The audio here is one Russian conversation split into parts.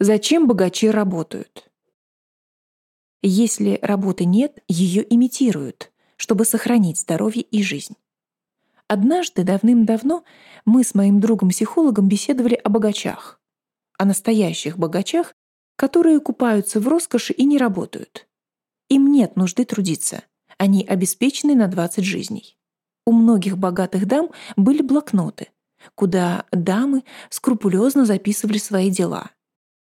Зачем богачи работают? Если работы нет, ее имитируют, чтобы сохранить здоровье и жизнь. Однажды, давным-давно, мы с моим другом-психологом беседовали о богачах. О настоящих богачах, которые купаются в роскоши и не работают. Им нет нужды трудиться. Они обеспечены на 20 жизней. У многих богатых дам были блокноты, куда дамы скрупулезно записывали свои дела.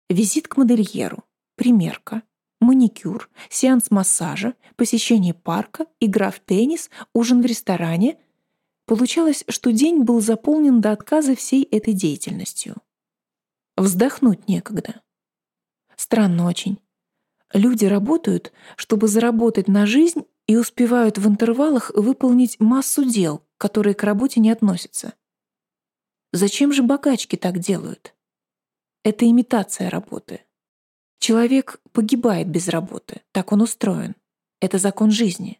Визит к модельеру, примерка, маникюр, сеанс массажа, посещение парка, игра в теннис, ужин в ресторане — Получалось, что день был заполнен до отказа всей этой деятельностью. Вздохнуть некогда. Странно очень. Люди работают, чтобы заработать на жизнь и успевают в интервалах выполнить массу дел, которые к работе не относятся. Зачем же богачки так делают? Это имитация работы. Человек погибает без работы, так он устроен. Это закон жизни.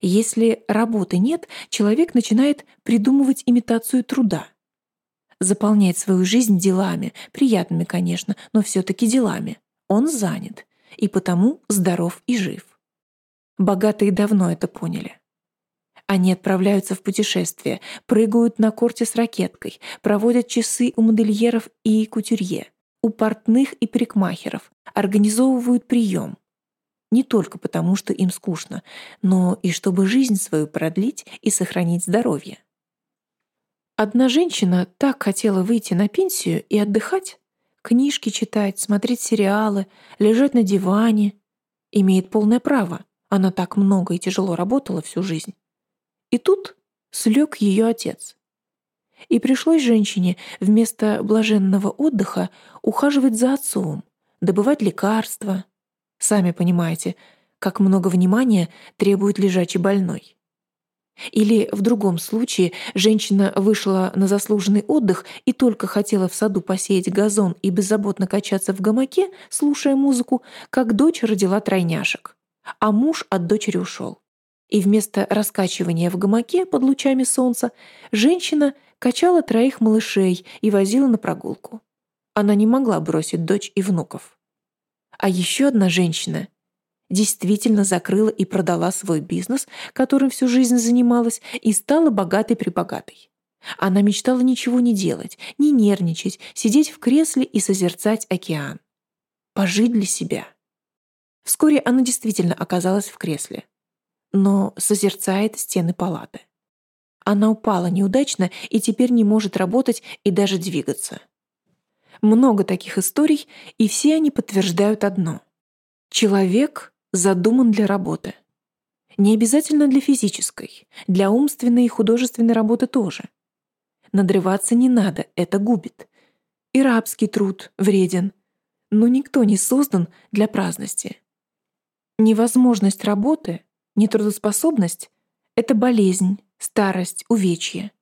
Если работы нет, человек начинает придумывать имитацию труда. Заполняет свою жизнь делами, приятными, конечно, но все-таки делами. Он занят, и потому здоров и жив. Богатые давно это поняли. Они отправляются в путешествия, прыгают на корте с ракеткой, проводят часы у модельеров и кутюрье, у портных и парикмахеров, организовывают прием, не только потому, что им скучно, но и чтобы жизнь свою продлить и сохранить здоровье. Одна женщина так хотела выйти на пенсию и отдыхать, книжки читать, смотреть сериалы, лежать на диване. Имеет полное право. Она так много и тяжело работала всю жизнь. И тут слег ее отец. И пришлось женщине вместо блаженного отдыха ухаживать за отцом, добывать лекарства, Сами понимаете, как много внимания требует лежачий больной. Или в другом случае женщина вышла на заслуженный отдых и только хотела в саду посеять газон и беззаботно качаться в гамаке, слушая музыку, как дочь родила тройняшек, а муж от дочери ушел. И вместо раскачивания в гамаке под лучами солнца женщина качала троих малышей и возила на прогулку. Она не могла бросить дочь и внуков. А еще одна женщина действительно закрыла и продала свой бизнес, которым всю жизнь занималась, и стала богатой-прибогатой. Она мечтала ничего не делать, не нервничать, сидеть в кресле и созерцать океан. Пожить для себя. Вскоре она действительно оказалась в кресле, но созерцает стены палаты. Она упала неудачно и теперь не может работать и даже двигаться. Много таких историй, и все они подтверждают одно. Человек задуман для работы. Не обязательно для физической, для умственной и художественной работы тоже. Надрываться не надо, это губит. И рабский труд вреден, но никто не создан для праздности. Невозможность работы, нетрудоспособность — это болезнь, старость, увечье.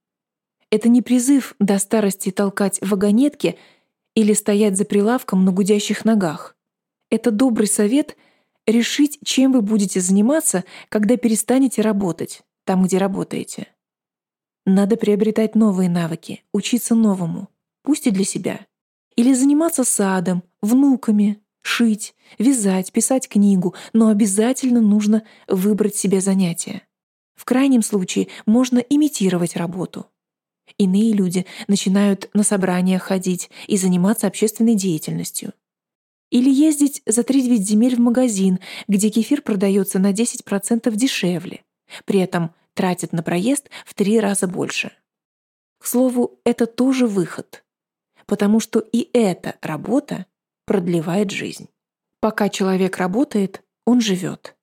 Это не призыв до старости толкать вагонетки — или стоять за прилавком на гудящих ногах. Это добрый совет решить, чем вы будете заниматься, когда перестанете работать там, где работаете. Надо приобретать новые навыки, учиться новому, пусть и для себя. Или заниматься садом, внуками, шить, вязать, писать книгу, но обязательно нужно выбрать себе занятие. В крайнем случае можно имитировать работу. Иные люди начинают на собрания ходить и заниматься общественной деятельностью. Или ездить за 3-9 земель в магазин, где кефир продается на 10% дешевле. При этом тратят на проезд в три раза больше. К слову, это тоже выход, потому что и эта работа продлевает жизнь. Пока человек работает, он живет.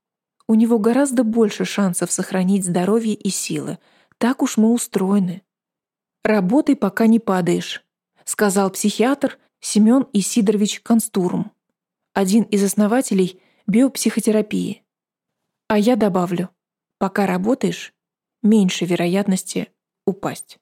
У него гораздо больше шансов сохранить здоровье и силы. Так уж мы устроены. «Работай, пока не падаешь», — сказал психиатр Семен Исидорович Констурум, один из основателей биопсихотерапии. А я добавлю, пока работаешь, меньше вероятности упасть.